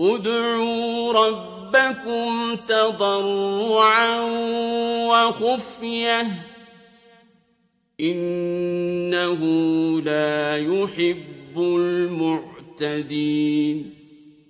ادْعُوا رَبَّكُمْ تَضَرُّعًا وَخُفْيَةً ۚ إِنَّهُ لَا يُحِبُّ الْمُعْتَدِينَ